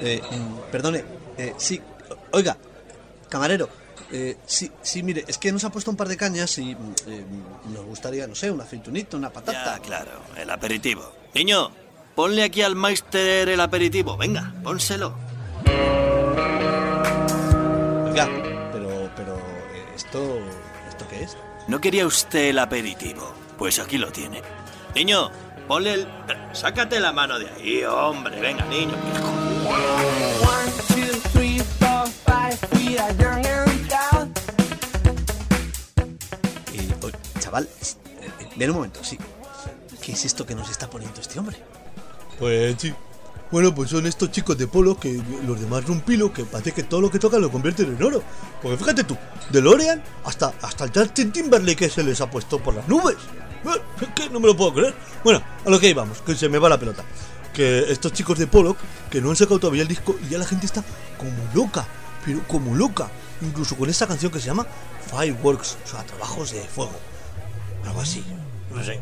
Eh, mm, perdone, eh, sí, oiga, camarero, eh, sí, sí, mire, es que nos ha puesto un par de cañas y mm, eh, nos gustaría, no sé, una aceitunita, una patata. Ya, claro, el aperitivo. Niño, ponle aquí al Meister el aperitivo. Venga, pónselo. Oiga, pero, pero, eh, ¿esto, ¿esto qué es? ¿No quería usted el aperitivo? Pues aquí lo tiene. Niño, ponle el... Sácate la mano de ahí, hombre. Venga, niño. One, two, three, four, five, we are young and proud. Eh, oye, chaval, ven un momento, sí. ¿Qué es esto que nos está poniendo este hombre? Pues sí. Bueno, pues son estos chicos de polo que los demás rumpilo que parece que todo lo que tocan lo convierten en oro. Porque fíjate tú, de Lorean hasta, hasta el Justin Timberlake que se les ha puesto por las nubes. Es que no me lo puedo creer. Bueno, a lo que íbamos, que se me va la pelota. Que estos chicos de Pollock que no han sacado todavía el disco y ya la gente está como loca, pero como loca. Incluso con esta canción que se llama Fireworks, o sea, trabajos de fuego. Algo así, no sé.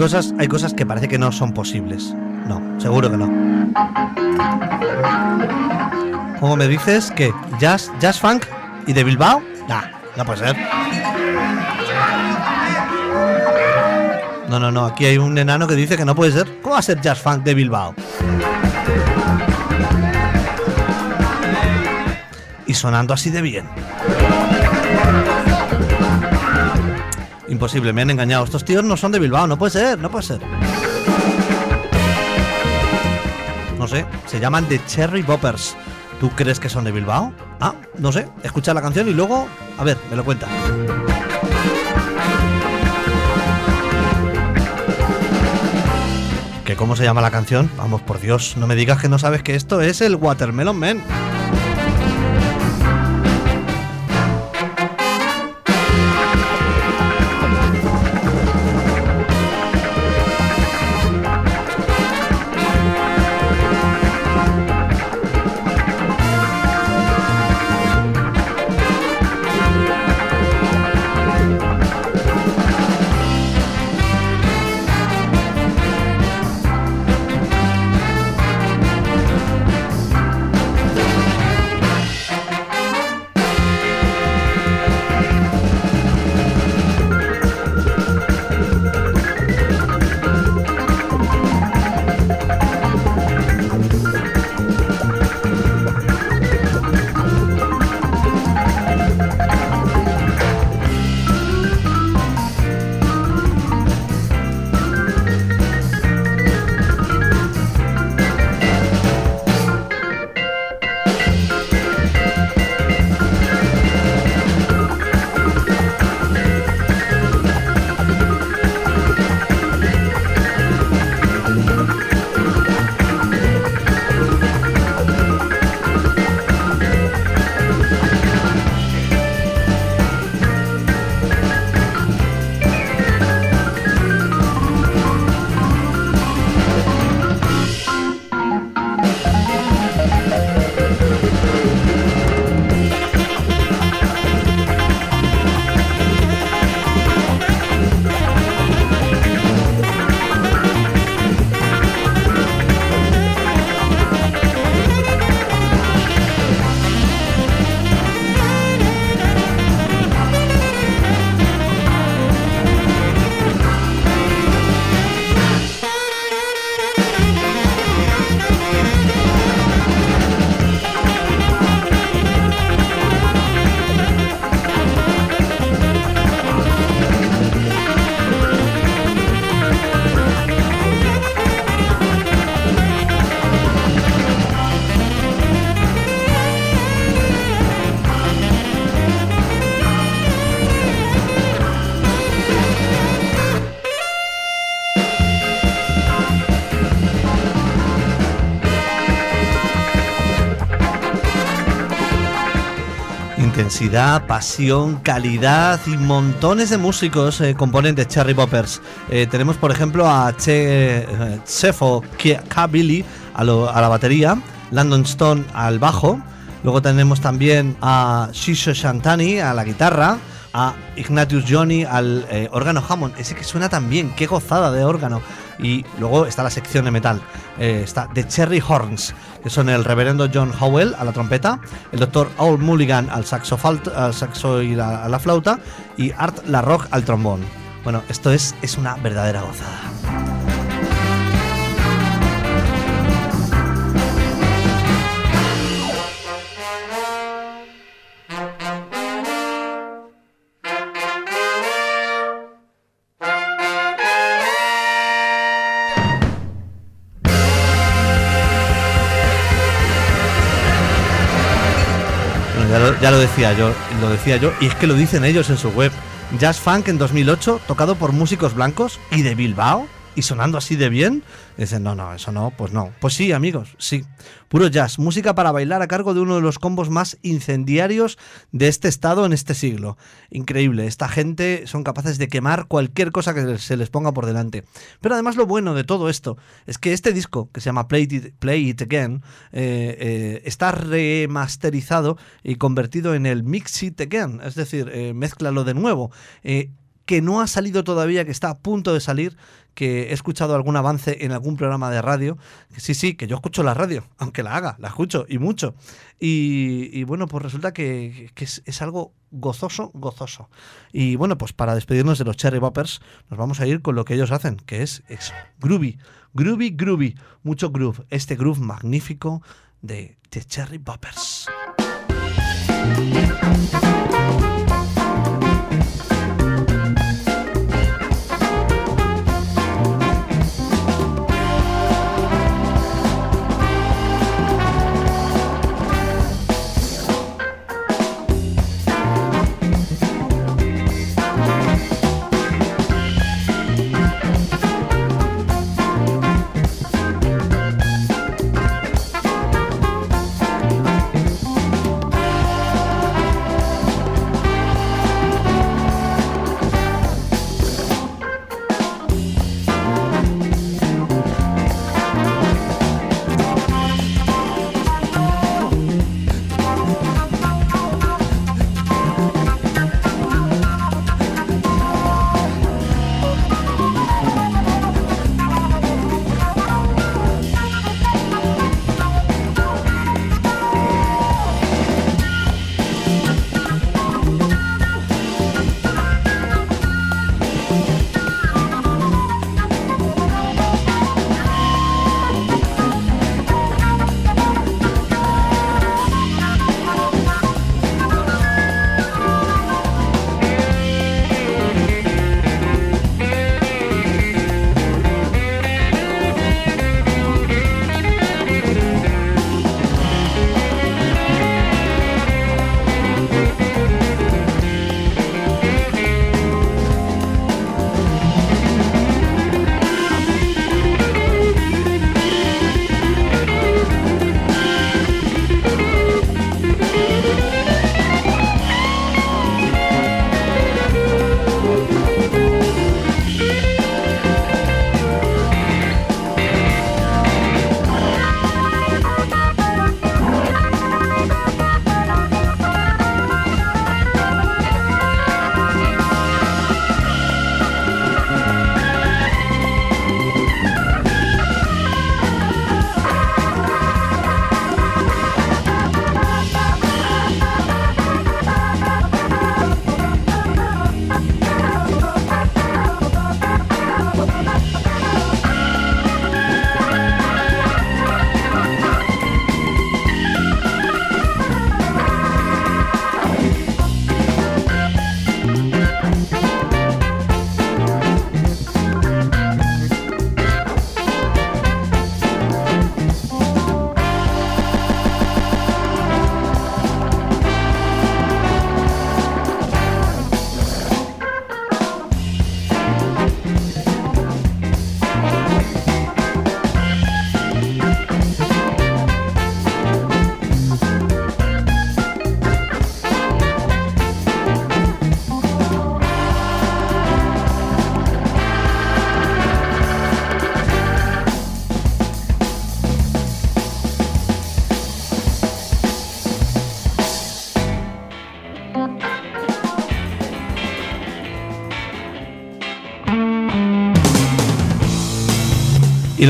Cosas, hay cosas que parece que no son posibles. No, seguro que no. ¿Cómo me dices que jazz, jazz funk y de Bilbao? Nah, no puede ser. No, no, no, aquí hay un enano que dice que no puede ser. ¿Cómo va a ser jazz funk de Bilbao? Y sonando así de bien. Imposible, me han engañado. Estos tíos no son de Bilbao, no puede ser, no puede ser. No sé, se llaman The Cherry Boppers. ¿Tú crees que son de Bilbao? Ah, no sé, escucha la canción y luego, a ver, me lo cuenta. ¿Que cómo se llama la canción? Vamos, por Dios, no me digas que no sabes que esto es el Watermelon Man. Pasión, calidad y montones de músicos eh, componen de Cherry Poppers. Eh, tenemos, por ejemplo, a che, eh, Chefo Kabili a, lo- a la batería, Landon Stone al bajo, luego tenemos también a Shisho Shantani a la guitarra, a Ignatius Johnny al eh, órgano Hammond, ese que suena tan bien, qué gozada de órgano. Y luego está la sección de metal, eh, está The Cherry Horns, que son el reverendo John Howell a la trompeta, el doctor Owl Mulligan al saxo, saxo y a la flauta, y Art LaRock al trombón. Bueno, esto es, es una verdadera gozada. Ya, lo, decía yo, lo decía yo, y es que lo dicen ellos en su web. Jazz Funk en 2008, tocado por músicos blancos y de Bilbao. Y sonando así de bien. Dicen, no, no, eso no, pues no. Pues sí, amigos, sí. Puro jazz, música para bailar a cargo de uno de los combos más incendiarios de este estado en este siglo. Increíble, esta gente son capaces de quemar cualquier cosa que se les ponga por delante. Pero además lo bueno de todo esto es que este disco, que se llama Play It, Play It Again, eh, eh, está remasterizado y convertido en el Mix It Again, es decir, eh, mézclalo de nuevo. Que no ha salido todavía, que está a punto de salir, que he escuchado algún avance en algún programa de radio. Sí, sí, que yo escucho la radio, aunque la haga, la escucho y mucho. Y, bueno, pues resulta que, es, algo gozoso, gozoso. Y bueno, pues para despedirnos de los Cherry Boppers, nos vamos a ir con lo que ellos hacen, que es groovy, groovy, groovy, mucho groove. Este groove magnífico de, de Cherry Boppers.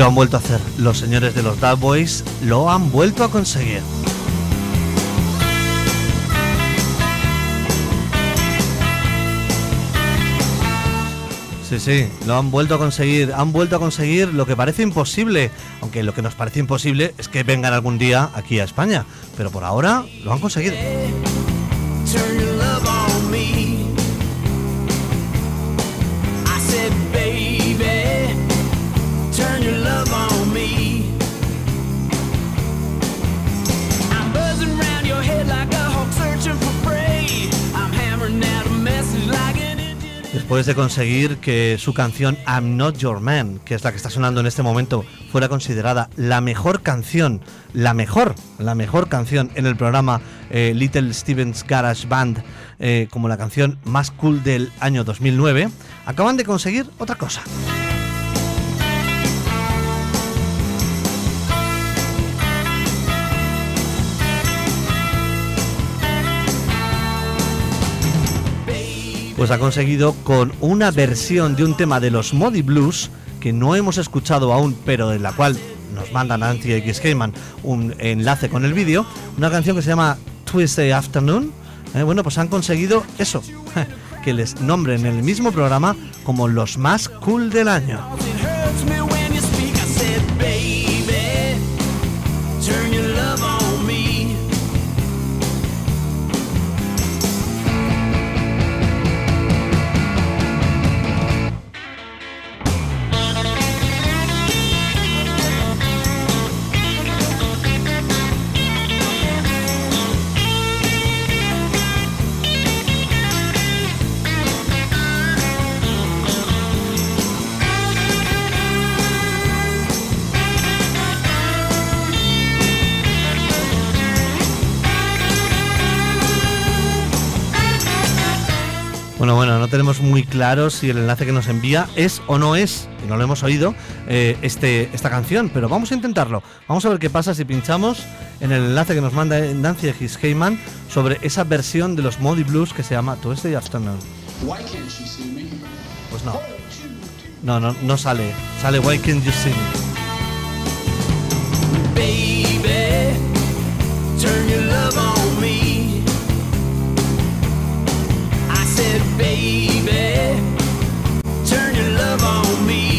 Lo han vuelto a hacer. Los señores de los Dad Boys lo han vuelto a conseguir. Sí, sí, lo han vuelto a conseguir. Han vuelto a conseguir lo que parece imposible. Aunque lo que nos parece imposible es que vengan algún día aquí a España. Pero por ahora lo han conseguido. Después de conseguir que su canción I'm Not Your Man, que es la que está sonando en este momento, fuera considerada la mejor canción, la mejor, la mejor canción en el programa eh, Little Stevens Garage Band, eh, como la canción más cool del año 2009, acaban de conseguir otra cosa. Pues ha conseguido con una versión de un tema de los Modi Blues que no hemos escuchado aún, pero de la cual nos manda Nancy X. Heyman un enlace con el vídeo, una canción que se llama Tuesday Afternoon. Eh, bueno, pues han conseguido eso, que les nombren en el mismo programa como los más cool del año. Tenemos muy claro si el enlace que nos envía es o no es, y no lo hemos oído, eh, este, esta canción, pero vamos a intentarlo. Vamos a ver qué pasa si pinchamos en el enlace que nos manda Nancy X. Heyman sobre esa versión de los Modi Blues que se llama Tuesday Afternoon. Pues no. No, no, no sale. Sale Why Can't You See Me? Baby, turn your love on baby, turn your love on me.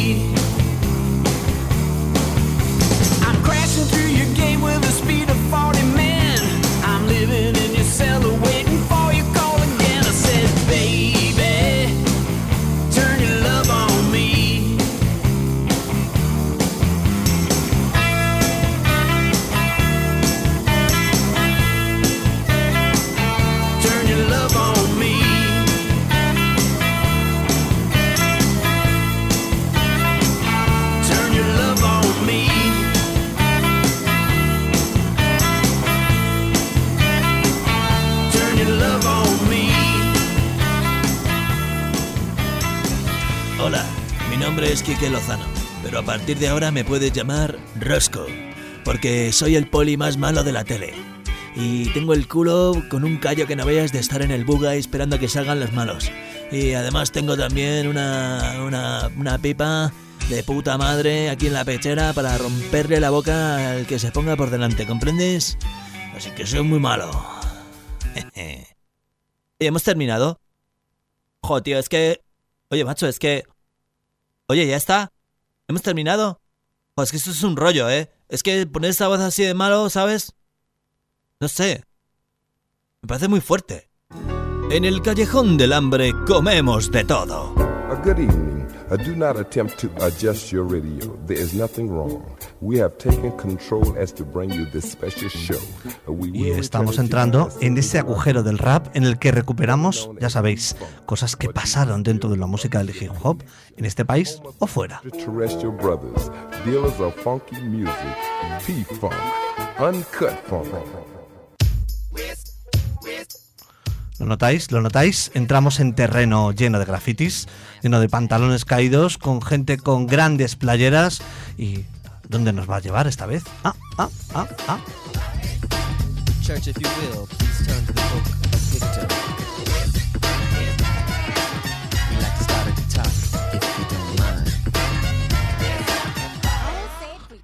Es Quique Lozano, pero a partir de ahora me puedes llamar Rosco, porque soy el poli más malo de la tele. Y tengo el culo con un callo que no veas de estar en el buga esperando a que salgan los malos. Y además tengo también una, una, una pipa de puta madre aquí en la pechera para romperle la boca al que se ponga por delante, ¿comprendes? Así que soy muy malo. ¿hemos terminado? Jo, es que... Oye, macho, es que... Oye, ¿ya está? ¿Hemos terminado? Jo, es que esto es un rollo, ¿eh? Es que poner esa voz así de malo, ¿sabes? No sé. Me parece muy fuerte. En el callejón del hambre comemos de todo. A good evening. Uh, do not attempt to adjust your radio. There is nothing wrong. We have taken control as to bring you this special show. Uh, we Y will estamos return entrando en soon ese agujero del rap en el que recuperamos, ya sabéis, cosas que pasaron dentro de la música del hip hop en este país o fuera. Terrestrial Brothers, dealers of funky music, P-Funk, Uncut Funk. ¿Lo notáis? ¿Lo notáis? Entramos en terreno lleno de grafitis, lleno de pantalones caídos, con gente con grandes playeras y... ¿Dónde nos va a llevar esta vez? Ah, ah, ah, ah.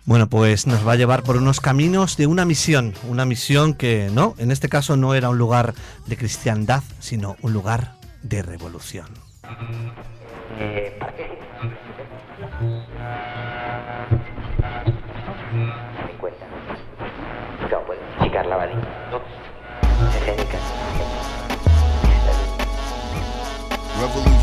Bueno, pues nos va a llevar por unos caminos de una misión, una misión que no, en este caso no era un lugar de cristiandad, sino un lugar de revolución. No, pues. Revolution.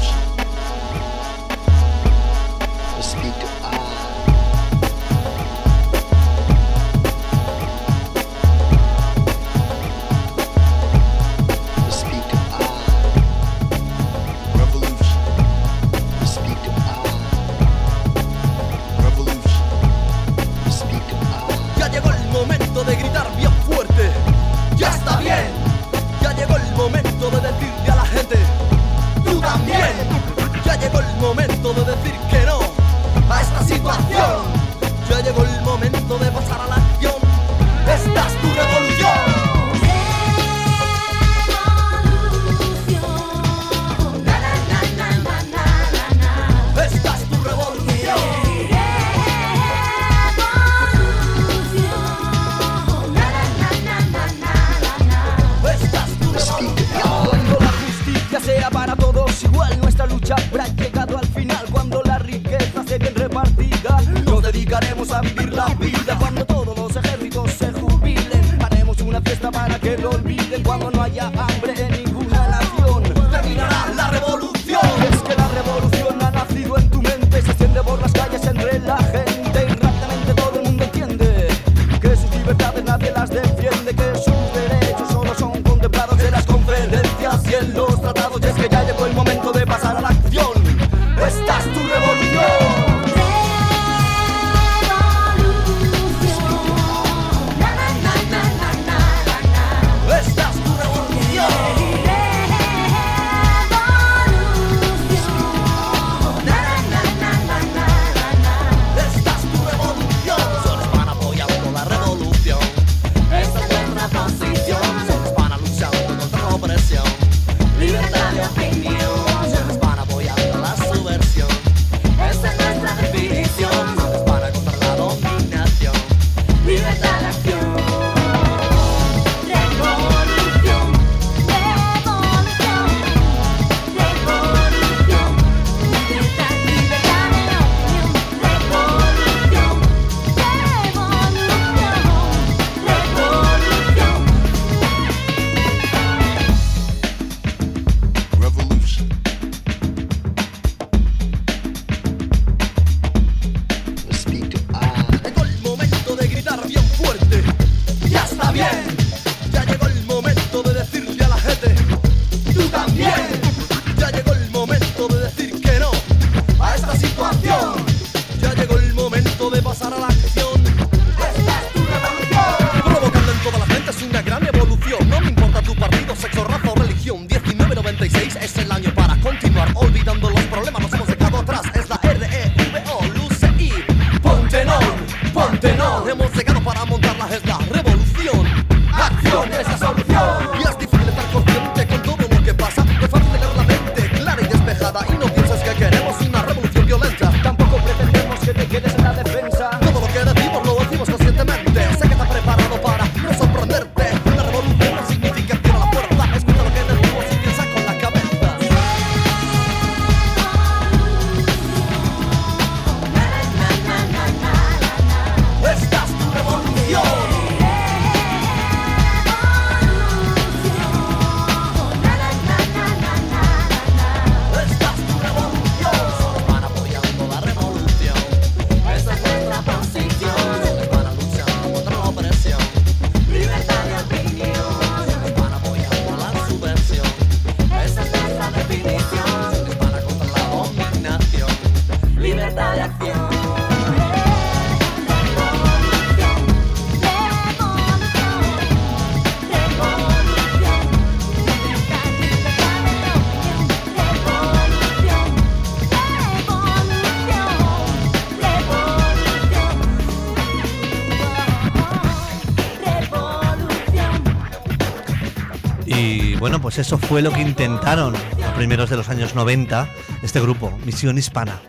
Pues eso fue lo que intentaron a primeros de los años 90 este grupo, Misión Hispana.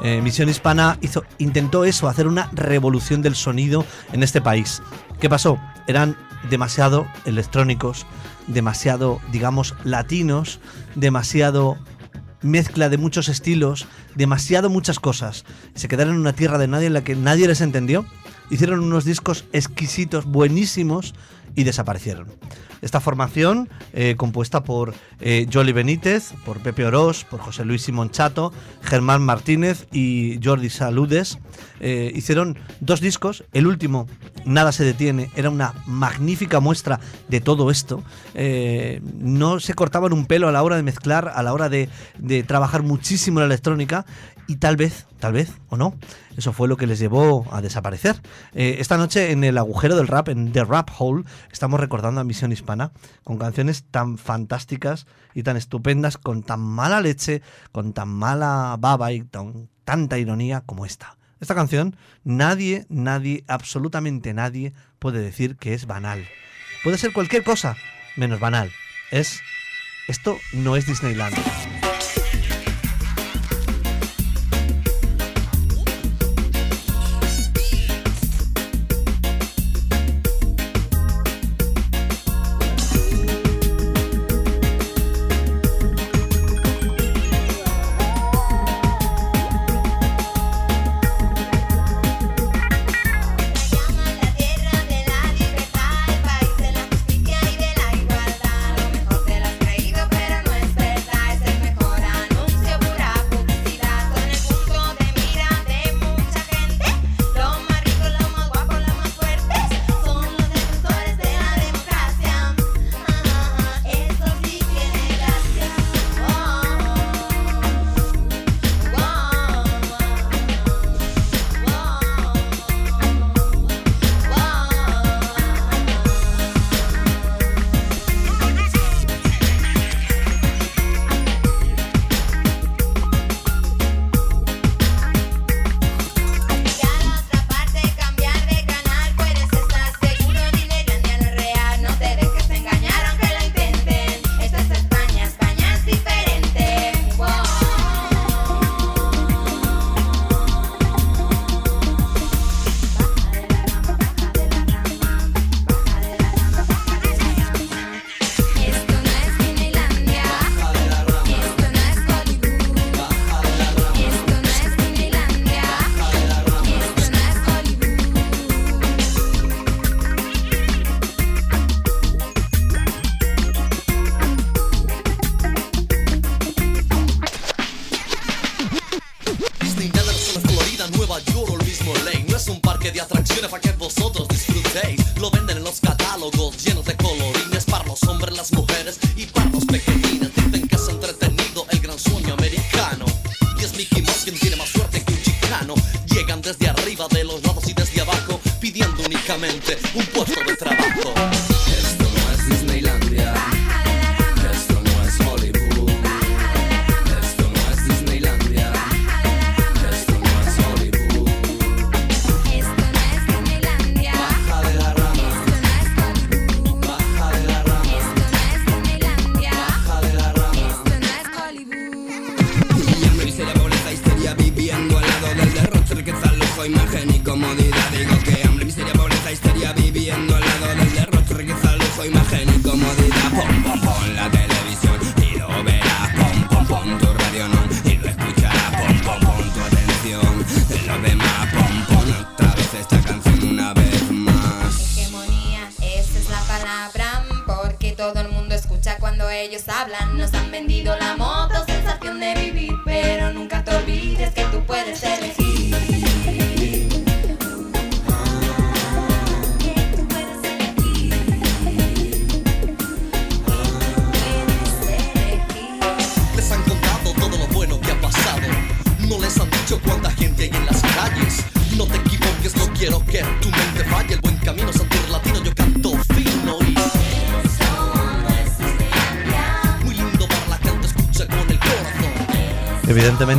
Eh, Misión Hispana intentó eso, hacer una revolución del sonido en este país. ¿Qué pasó? Eran demasiado electrónicos, demasiado, digamos, latinos, demasiado mezcla de muchos estilos, demasiado muchas cosas. Se quedaron en una tierra de nadie en la que nadie les entendió. Hicieron unos discos exquisitos, buenísimos y desaparecieron. Esta formación, eh, compuesta por eh, Jolly Benítez, por Pepe Oroz, por José Luis Simón Chato, Germán Martínez y Jordi Saludes, eh, hicieron dos discos. El último, Nada se detiene, era una magnífica muestra de todo esto. Eh, no se cortaban un pelo a la hora de mezclar, a la hora de, de trabajar muchísimo la electrónica y tal vez, tal vez o no, eso fue lo que les llevó a desaparecer. Eh, esta noche en el agujero del rap, en The Rap Hole, estamos recordando a Misión Hispana con canciones tan fantásticas y tan estupendas, con tan mala leche, con tan mala baba y tan, tanta ironía como esta. Esta canción, nadie, nadie, absolutamente nadie puede decir que es banal. Puede ser cualquier cosa menos banal. Es. Esto no es Disneyland.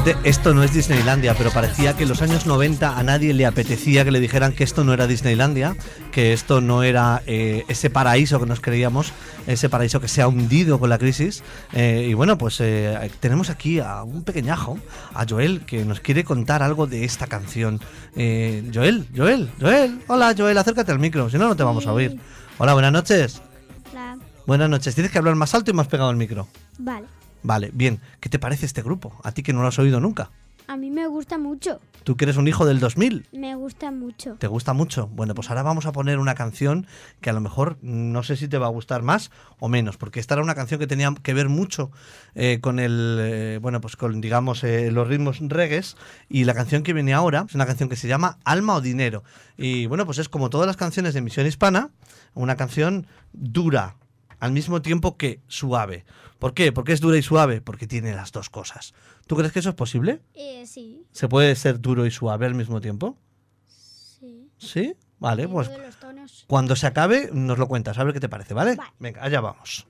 Evidentemente, esto no es Disneylandia, pero parecía que en los años 90 a nadie le apetecía que le dijeran que esto no era Disneylandia, que esto no era eh, ese paraíso que nos creíamos, ese paraíso que se ha hundido con la crisis. Eh, y bueno, pues eh, tenemos aquí a un pequeñajo, a Joel, que nos quiere contar algo de esta canción. Joel, Joel, Joel, hola Joel, acércate al micro, si no, no te vamos a oír. Hola, buenas noches. Hola. Buenas noches, tienes que hablar más alto y más pegado al micro. Vale. Vale, bien. ¿Qué te parece este grupo? A ti que no lo has oído nunca. A mí me gusta mucho. Tú que eres un hijo del 2000. Me gusta mucho. ¿Te gusta mucho? Bueno, pues ahora vamos a poner una canción que a lo mejor no sé si te va a gustar más o menos, porque esta era una canción que tenía que ver mucho eh, con el, eh, bueno, pues con, digamos, eh, los ritmos reggaes y la canción que viene ahora es una canción que se llama Alma o Dinero. Y bueno, pues es como todas las canciones de Misión Hispana, una canción dura, al mismo tiempo que suave. ¿Por qué? ¿Por qué es dura y suave? Porque tiene las dos cosas. ¿Tú crees que eso es posible? Eh, sí. ¿Se puede ser duro y suave al mismo tiempo? Sí. ¿Sí? Vale, pues cuando se acabe nos lo cuentas, a ver qué te parece, ¿vale? Venga, allá vamos.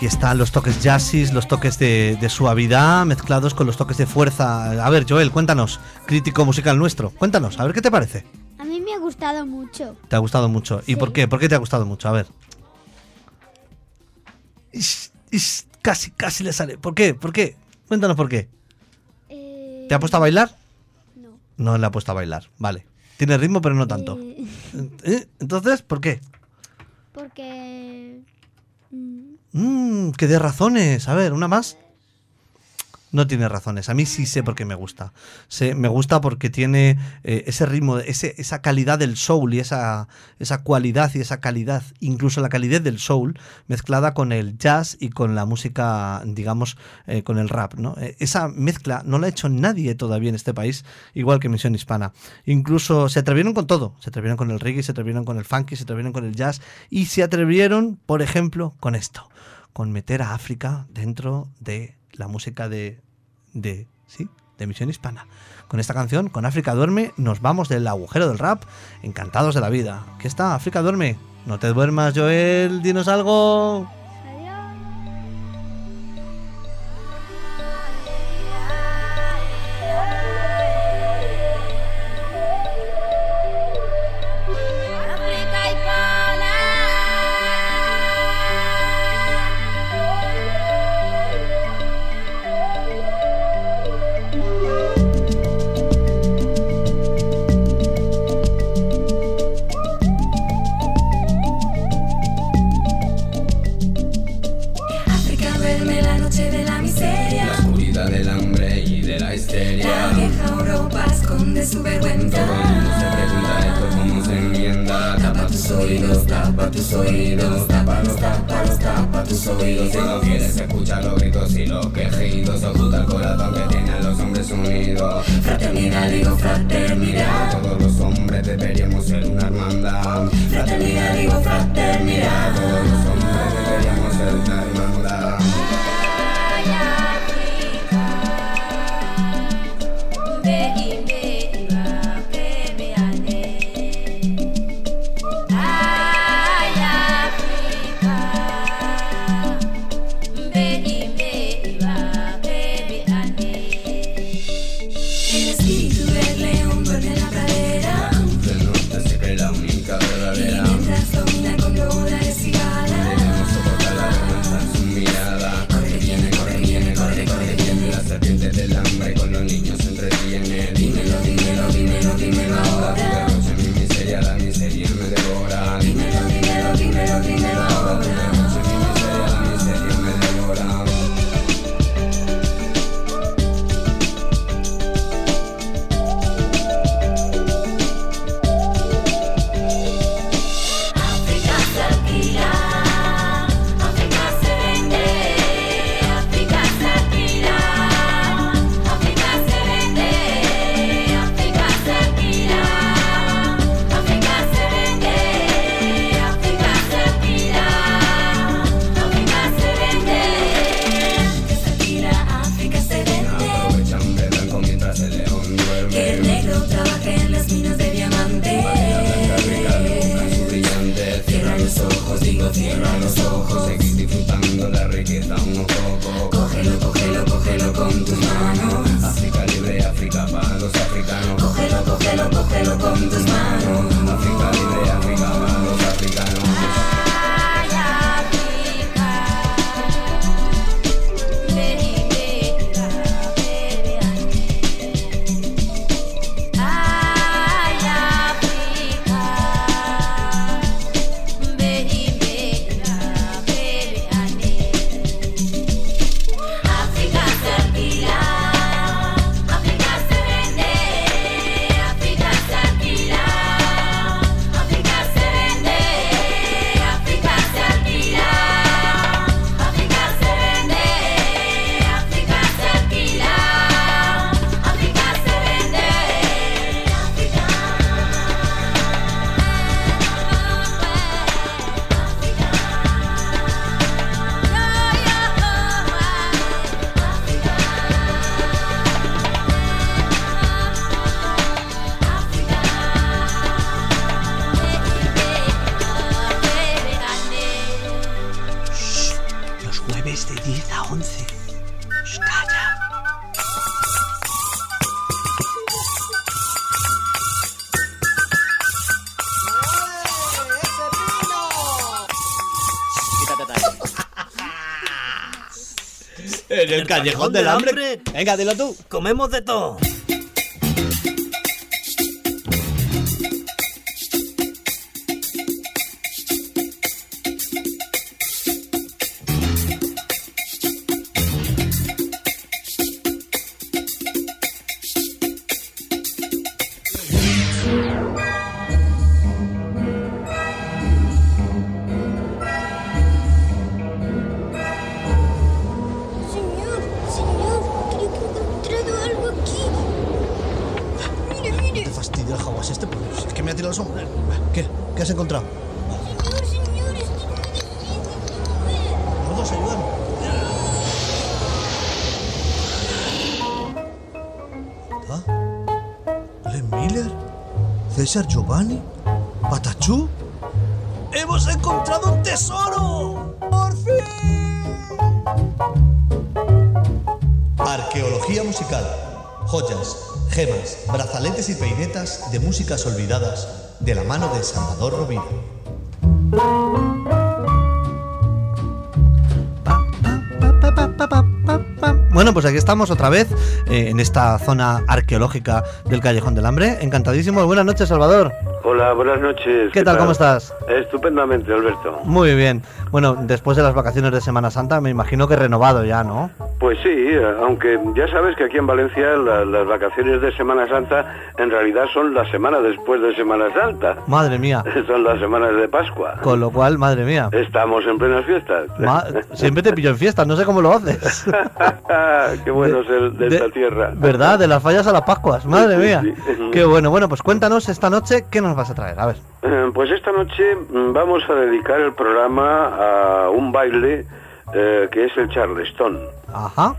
Aquí están los toques jazzis, los toques de, de suavidad mezclados con los toques de fuerza. A ver, Joel, cuéntanos, crítico musical nuestro, cuéntanos, a ver qué te parece. A mí me ha gustado mucho. ¿Te ha gustado mucho? ¿Y por qué? ¿Por qué te ha gustado mucho? A ver. Ish, ish, casi, casi le sale. ¿Por qué? ¿Por qué? Cuéntanos por qué. ¿Te ha puesto a bailar? No. No le ha puesto a bailar, vale. Tiene ritmo, pero no tanto. ¿Eh? Entonces, ¿por qué? Porque... mm, Mmm, que de razones. A ver, una más. No tiene razones. A mí sí sé por qué me gusta. Sé- me gusta porque tiene eh, ese ritmo, ese, esa calidad del soul y esa, esa cualidad y esa calidad, incluso la calidez del soul, mezclada con el jazz y con la música, digamos, eh, con el rap. ¿no? Eh, esa mezcla no la ha hecho nadie todavía en este país, igual que Misión Hispana. Incluso se atrevieron con todo. Se atrevieron con el reggae, se atrevieron con el funky, se atrevieron con el jazz y se atrevieron, por ejemplo, con esto, con meter a África dentro de la música de, de, sí, de Misión Hispana. Con esta canción, con África Duerme, nos vamos del agujero del rap, encantados de la vida. ¿Qué está? África Duerme. No te duermas, Joel, dinos algo. En el callejón del hambre. Venga, dilo tú. Comemos de todo. ¿César Giovanni? ¿Patachú? ¡Hemos encontrado un tesoro! ¡Por fin! Arqueología musical. Joyas, gemas, brazaletes y peinetas de músicas olvidadas de la mano de Salvador Rovira. Bueno, pues aquí estamos otra vez eh, en esta zona arqueológica del Callejón del Hambre. Encantadísimo. Buenas noches, Salvador. Hola, buenas noches. ¿Qué tal? ¿Cómo estás? Estupendamente, Alberto. Muy bien. Bueno, después de las vacaciones de Semana Santa, me imagino que renovado ya, ¿no? Pues sí, aunque ya sabes que aquí en Valencia la- las vacaciones de Semana Santa en realidad son la semana después de Semana Santa. Madre mía. Son las semanas de Pascua. Con lo cual, madre mía. Estamos en plenas fiestas. Ma- siempre te pillo en fiestas, no sé cómo lo haces. Qué bueno ser de, esta tierra. ¿Verdad? De las fallas a las Pascuas, madre Sí, mía. sí. Qué bueno. Bueno, pues cuéntanos esta noche qué nos vas a traer. A ver. Eh, Pues esta noche mm, vamos a dedicar el programa a un baile eh, que es el Charleston. Ajá.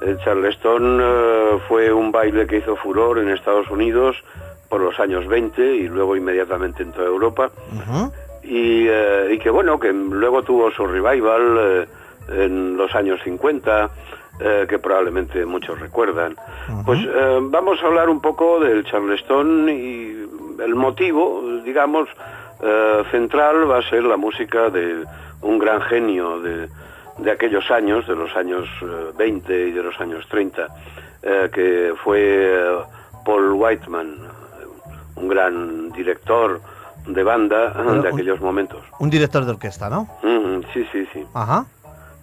El Charleston eh, fue un baile que hizo furor en Estados Unidos por los años 20 y luego inmediatamente en toda Europa. Y, eh, y que bueno, que luego tuvo su revival en los años 50, eh, que probablemente muchos recuerdan. Pues eh, vamos a hablar un poco del Charleston y el motivo, digamos, central va a ser la música de un gran genio de, de aquellos años, de los años eh, 20 y de los años 30, eh, que fue eh, Paul Whiteman, un gran director de banda de un- aquellos momentos. Un director de orquesta, ¿no? Mm, sí, sí, sí. Ajá.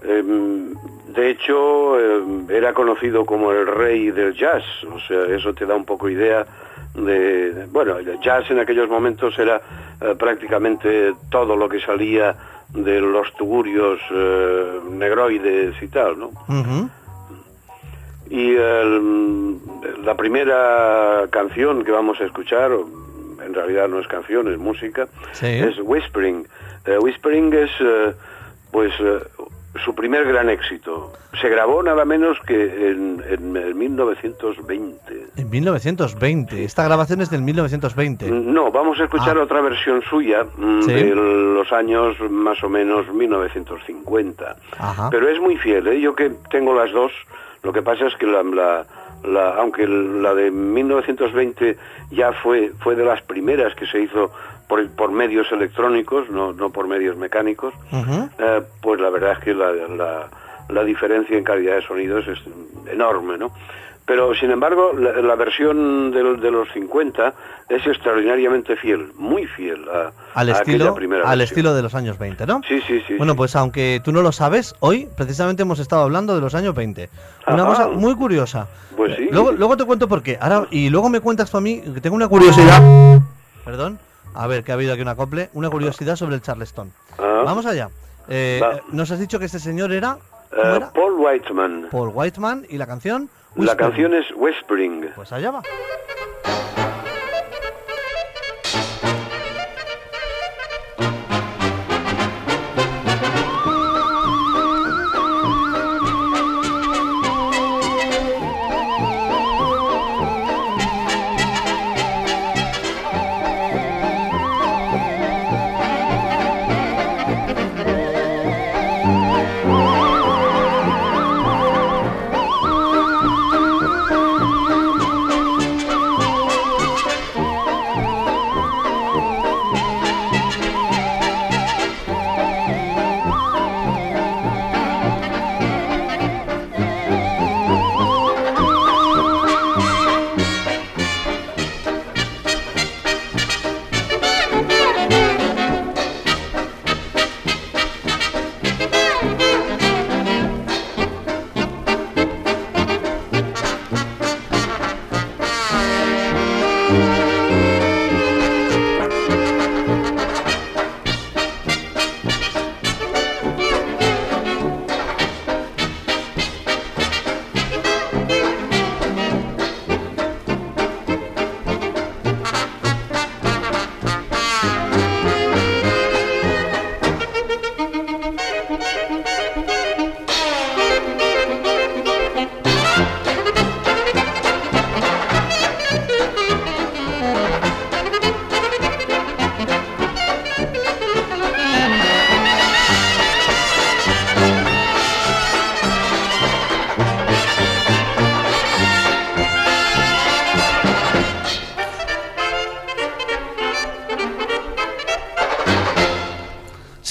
Em, de hecho, em, era conocido como el rey del jazz, o sea, eso te da un poco idea de, bueno, el jazz en aquellos momentos era eh, prácticamente todo lo que salía de los tugurios eh, negroides y tal, ¿no? Y el- la primera canción que vamos a escuchar, en realidad no es canción, es música, Sí. es Whispering. Eh, Whispering es, eh, pues, eh, su primer gran éxito. Se grabó nada menos que en, en, en 1920. En 1920. Esta grabación es del 1920. No, vamos a escuchar Ah. otra versión suya mm, Sí. de los años más o menos 1950. Ajá. Pero es muy fiel, ¿eh? yo que tengo las dos, lo que pasa es que la, la- la- aunque la de 1920 ya fue, fue de las primeras que se hizo por, por medios electrónicos, no, no por medios mecánicos, eh, pues la verdad es que la, la- la diferencia en calidad de sonidos es enorme, ¿no? Pero, sin embargo, la, la versión de, los- de los 50 es extraordinariamente fiel, muy fiel a, Al a estilo, primera al estilo de los años 20, ¿no? Sí, sí, sí. Bueno, pues aunque tú no lo sabes, hoy precisamente hemos estado hablando de los años 20. Una Ajá. cosa muy curiosa. Pues sí. Luego, luego te cuento por qué. Ahora, y luego me cuentas tú a mí, que tengo una curiosidad. Perdón. A ver, que ha habido aquí una acople. Una curiosidad sobre el Charleston. Ah. Vamos allá. Eh, Va. eh, Nos has dicho que este señor era Eh, Paul Whiteman. Paul Whiteman y la canción. La canción es Whispering. Pues allá va.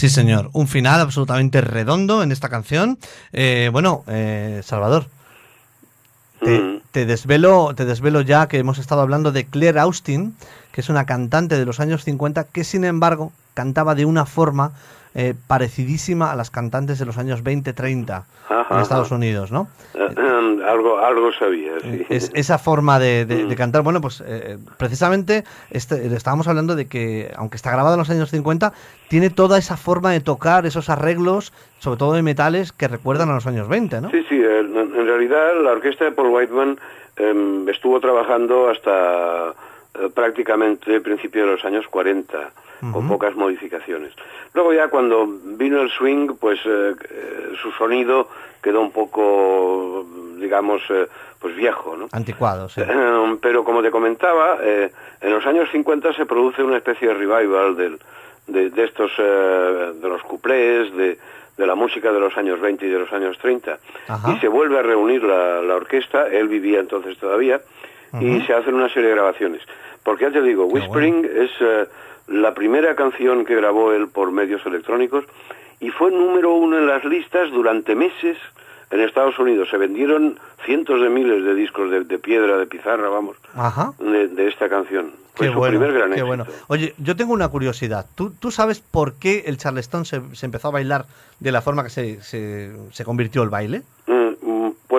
Sí, señor. Un final absolutamente redondo en esta canción. Eh, bueno, eh, Salvador, te, te desvelo, te desvelo ya que hemos estado hablando de Claire Austin, que es una cantante de los años 50 que, sin embargo, cantaba de una forma eh, parecidísima a las cantantes de los años 20-30 en Estados. Unidos, ¿no? Eh, eh, algo, algo sabía, sí. Es, esa forma de, de- Mm. de cantar, bueno, pues eh, precisamente este, estábamos hablando de que, aunque está grabado en los años 50, tiene toda esa forma de tocar, esos arreglos, sobre todo de metales, que recuerdan a los años 20, ¿no? Sí, sí, eh, en, en realidad la orquesta de Paul Whiteman em, estuvo trabajando hasta eh, prácticamente principios de los años 40, con pocas modificaciones. Luego ya cuando vino el swing, pues eh, eh, su sonido quedó un poco, digamos, eh, pues viejo, ¿no? Anticuado, sí. Eh, Pero como te comentaba, en los años 50 se produce una especie de revival del, de, de estos, de los cuplés, de, de la música de los años 20 y de los años 30. Ajá. Y se vuelve a reunir la, la orquesta, él vivía entonces todavía, y se hacen una serie de grabaciones. Porque ya te digo, Whispering es eh, la primera canción que grabó él por medios electrónicos y fue número uno en las listas durante meses en Estados Unidos. Se vendieron cientos de miles de discos de, de piedra, de pizarra, vamos, Ajá. de, de esta canción. Fue Qué su bueno, primer gran qué éxito. bueno. Oye, yo tengo una curiosidad. ¿Tú, tú sabes por qué el Charleston se, se empezó a bailar de la forma que se, se, se convirtió el baile? Mm,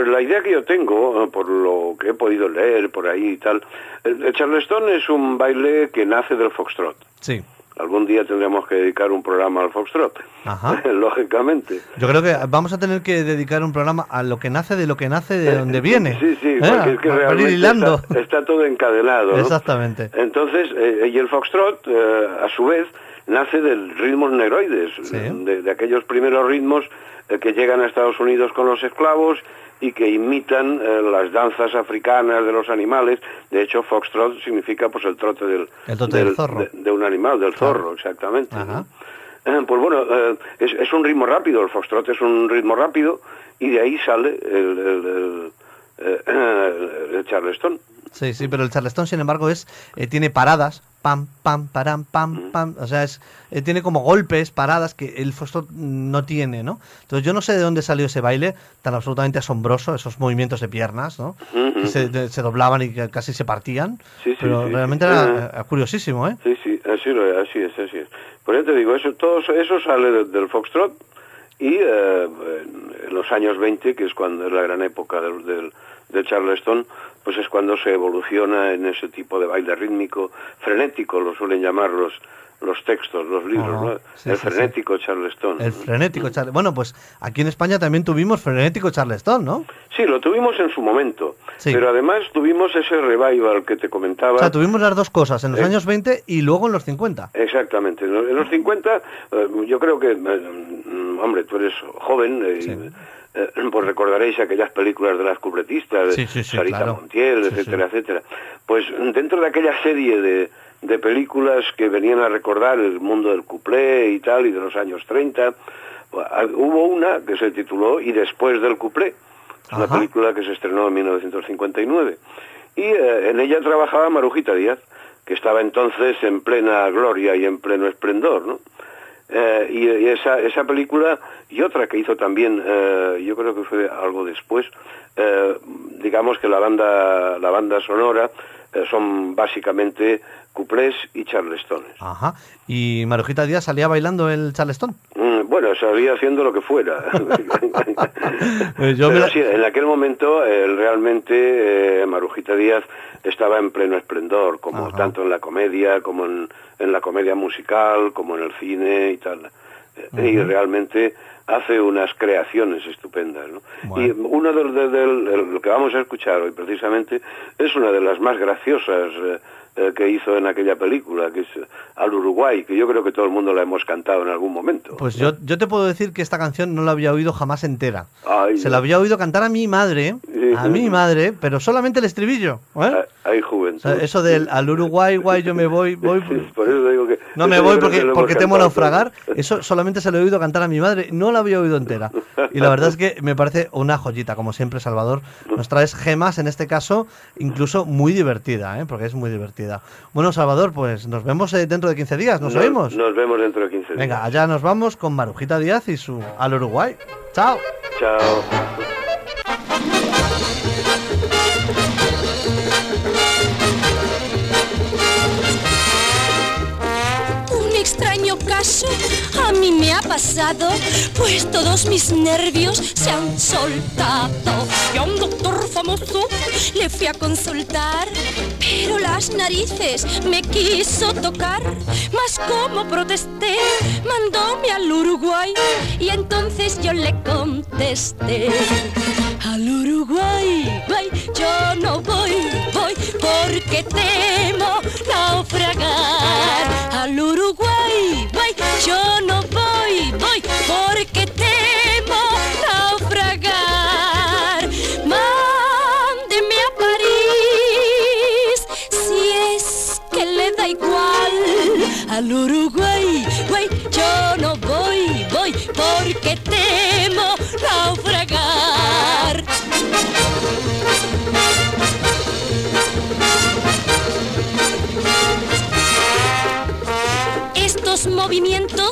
la idea que yo tengo, eh, por lo que he podido leer por ahí y tal, el, el charleston es un baile que nace del foxtrot. Sí. Algún día tendremos que dedicar un programa al foxtrot, Ajá. lógicamente. Yo creo que vamos a tener que dedicar un programa a lo que nace de lo que nace de donde viene. Sí, sí, ¿Eh? porque es que realmente está, está todo encadenado. ¿no? Exactamente. Entonces, eh, y el foxtrot, eh, a su vez, nace del ritmos negroides, de, de aquellos primeros ritmos eh, que llegan a Estados Unidos con los esclavos y que imitan eh, las danzas africanas de los animales. De hecho, foxtrot significa pues el trote del, El trote del zorro. De, de un animal, del zorro, exactamente. ¿no? Eh, Pues bueno, es, es un ritmo rápido, el foxtrot es un ritmo rápido y de ahí sale el, el, el, el charleston. Sí, sí, pero el charleston, sin embargo, es eh, tiene paradas, pam, pam, param, pam, pam, o sea, es eh, tiene como golpes, paradas que el foxtrot no tiene, ¿no? Entonces yo no sé de dónde salió ese baile tan absolutamente asombroso, esos movimientos de piernas, ¿no? Que se, de- se doblaban y que casi se partían, Sí, sí, pero sí, realmente era eh, curiosísimo, ¿eh? Sí, sí, así, lo- así es, así es. Por eso te digo, eso, todo eso- sale de- del foxtrot y eh, en- en los años 20, que es cuando es la gran época del, del, del charleston, pues es cuando se evoluciona en ese tipo de baile rítmico, frenético, lo suelen llamar los, los textos, los libros, Ajá, ¿no? sí, el sí, sí. frenético charleston. El frenético charleston. Bueno, pues aquí en España también tuvimos frenético charleston, ¿no? Sí, lo tuvimos en su momento, Sí. pero además tuvimos ese revival que te comentaba. O sea, tuvimos las dos cosas, en los Eh. años 20 y luego en los 50. Exactamente. En los- en los 50, eh, yo creo que, eh, mm, hombre, tú eres joven, eh, eh, pues recordaréis aquellas películas de las cubretistas, de Sí, Sarita claro. Montiel, etcétera, etcétera. Pues dentro de aquella serie de, de películas que venían a recordar el mundo del cuplé y tal, y de los años 30, pues, ah, hubo una que se tituló Y después del cuplé, una Ajá. película que se estrenó en 1959. Y eh, en ella trabajaba Marujita Díaz, que estaba entonces en plena gloria y en pleno esplendor, ¿no? Eh, y, y esa, esa película y otra que hizo también, eh, yo creo que fue algo después, eh, digamos que la banda, la banda sonora eh, son básicamente cuplés y charlestones. Ajá. Y Marujita Díaz salía bailando el charleston. Mm, bueno, salía haciendo lo que fuera. Eh, yo me Pero la- sí, en aquel momento realmente Marujita Díaz estaba en pleno esplendor, como tanto en la comedia, como en, en la comedia musical, como en el cine y tal. Eh, Y realmente hace unas creaciones estupendas. ¿no? Y uno de, de- del- de lo que vamos a escuchar hoy precisamente es una de las más graciosas eh, que hizo en aquella película, que es Al Uruguay, que yo creo que todo el mundo la hemos cantado en algún momento. Pues yo, yo te puedo decir que esta canción no la había oído jamás entera. Ay, Se la había oído cantar a mi madre, a mi madre, pero solamente el estribillo. ¿eh? Hay juventud. eso del al Uruguay, guay, yo me voy, voy. Por eso digo que... No me voy porque, porque temo naufragar. Eso solamente se lo he oído cantar a mi madre. No la había oído entera. Y la verdad es que me parece una joyita, como siempre, Salvador. Nos traes gemas, en este caso, incluso muy divertida, ¿eh? porque es muy divertida. Bueno, Salvador, pues nos vemos eh, dentro de 15 días. ¿Nos, oímos? Nos vemos dentro de 15 días. Venga, allá nos vamos con Marujita Díaz y su Al Uruguay. Chao. Chao. Caso a mí me ha pasado, pues todos mis nervios se han soltado. Y a un doctor famoso le fui a consultar, pero las narices me quiso tocar. Mas como protesté, mandóme al Uruguay y entonces yo le contesté. Al Uruguay, guay, yo no voy, voy porque temo naufragar. Al Uruguay, guay, yo no voy, voy porque temo naufragar. Mándeme a París si es que le da igual. Al Uruguay, guay, yo no voy, voy porque temo naufragar. Movimientos,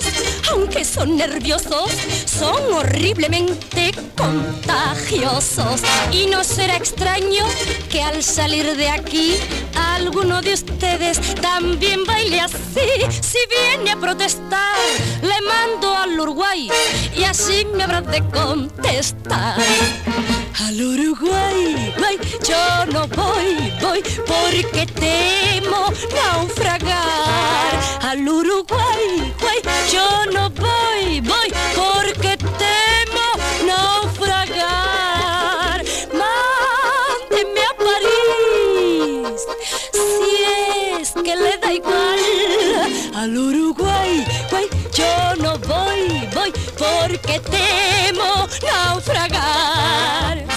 aunque son nerviosos, son horriblemente contagiosos. Y no será extraño que al salir de aquí, alguno de ustedes también baile así. Si viene a protestar, le mando al Uruguay y así me habrá de contestar. Al Uruguay, guay, yo no voy, voy porque temo naufragar. Al Uruguay, guay, yo no voy, voy porque porque temo naufragar.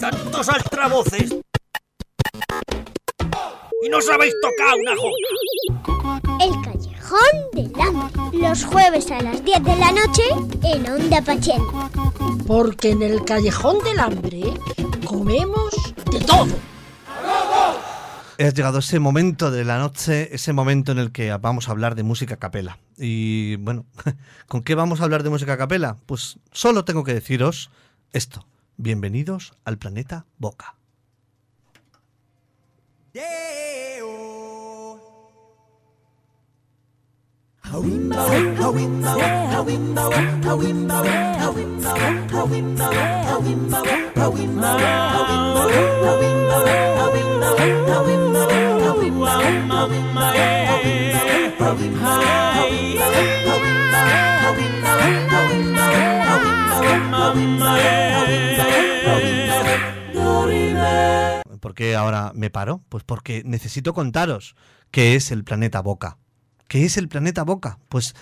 Tantos altravos, tantos altavoces. Y no sabéis tocar una jota. El Callejón del Hambre. Los jueves a las 10 de la noche en Onda Pachén. Porque en el Callejón del Hambre comemos de todo. Ha llegado ese momento de la noche, ese momento en el que vamos a hablar de música a capela. Y bueno, ¿con qué vamos a hablar de música a capela? Pues solo tengo que deciros esto. Bienvenidos al planeta Boca. ¿Por qué ahora me paro? Pues porque necesito contaros qué es el planeta Boca. ¿Qué es el planeta Boca? Pues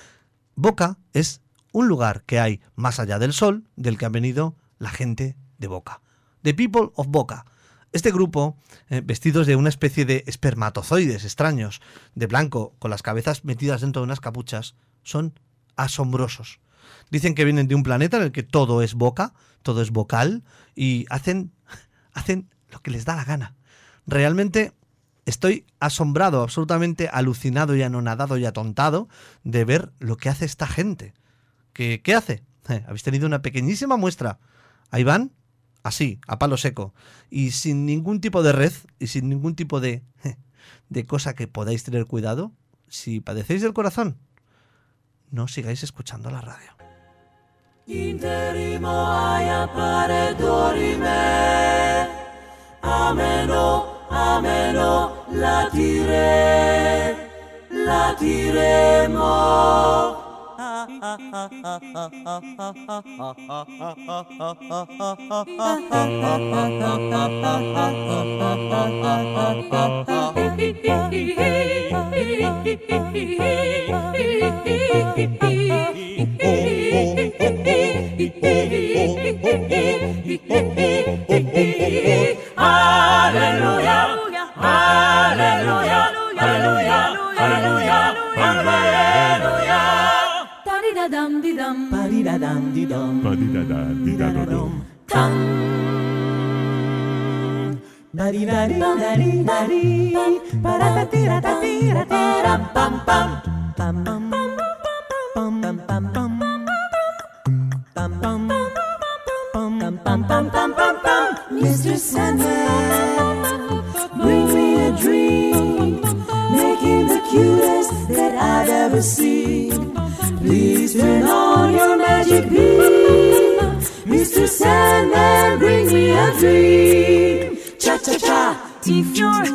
Boca es un lugar que hay más allá del Sol, del que han venido la gente de Boca. The People of Boca. Este grupo, eh, vestidos de una especie de espermatozoides extraños, de blanco, con las cabezas metidas dentro de unas capuchas, son asombrosos. Dicen que vienen de un planeta en el que todo es boca, todo es vocal, y hacen, hacen lo que les da la gana. Realmente estoy asombrado, absolutamente alucinado y anonadado y atontado de ver lo que hace esta gente. ¿Qué, qué hace? Eh, Habéis tenido una pequeñísima muestra. Ahí van, así, a palo seco, y sin ningún tipo de red y sin ningún tipo de, de cosa que podáis tener cuidado. Si padecéis del corazón, no sigáis escuchando la radio. Interimo ai apparetori me, ameno, ameno, latire, latiremo. Oh. Bum, bum. Mr. Sandman, bring me a dream. Him the cutest that I've ever seen. Please turn on your magic beam. Mr. Sandman, bring me a dream. Cha cha cha. If you're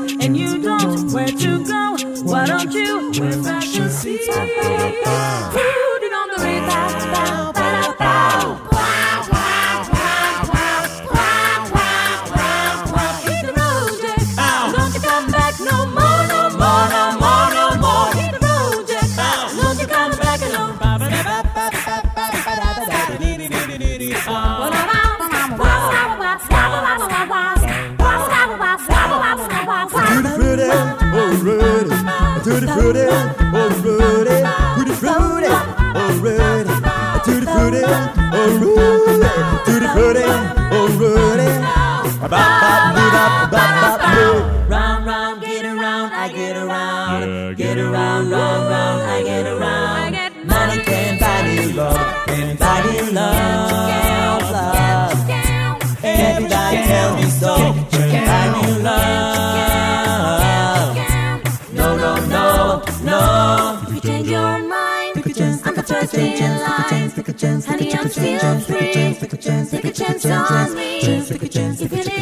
alive. Honey, I'm still free. Take a chance on me. If you need me,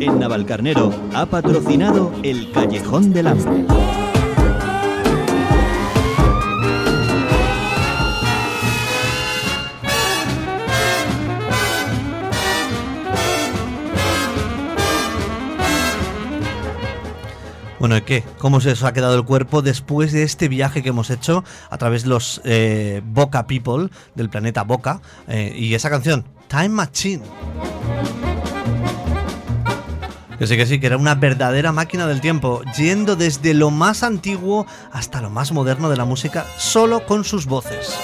en Navalcarnero ha patrocinado el Callejón del Hambre. Bueno, ¿y qué? ¿Cómo se os ha quedado el cuerpo después de este viaje que hemos hecho a través de los eh, Boca People del planeta Boca eh, y esa canción, Time Machine? Que sí, que sí, que era una verdadera máquina del tiempo, yendo desde lo más antiguo hasta lo más moderno de la música, solo con sus voces.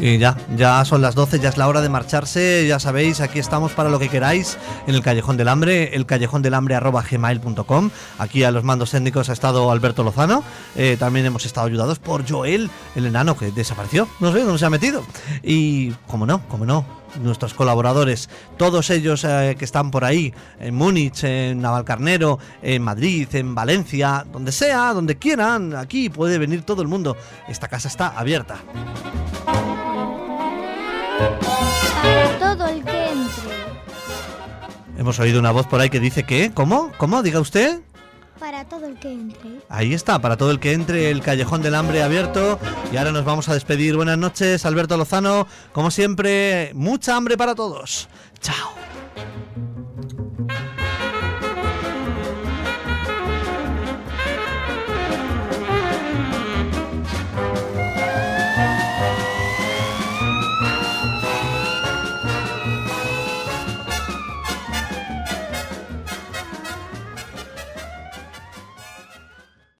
Y ya, ya son las 12, ya es la hora de marcharse, ya sabéis, aquí estamos para lo que queráis en el Callejón del Hambre, el callejón del hambre gmail.com. Aquí a los mandos técnicos ha estado Alberto Lozano, eh, también hemos estado ayudados por Joel, el enano que desapareció, no sé dónde se ha metido. Y, como no, como no, nuestros colaboradores, todos ellos eh, que están por ahí, en Múnich, en Navalcarnero, en Madrid, en Valencia, donde sea, donde quieran, aquí puede venir todo el mundo. Esta casa está abierta. Para todo el que entre. Hemos oído una voz por ahí que dice que, ¿cómo? ¿Cómo? Diga usted. Para todo el que entre. Ahí está, para todo el que entre, el Callejón del Hambre abierto. Y ahora nos vamos a despedir. Buenas noches, Alberto Lozano. Como siempre, mucha hambre para todos. Chao.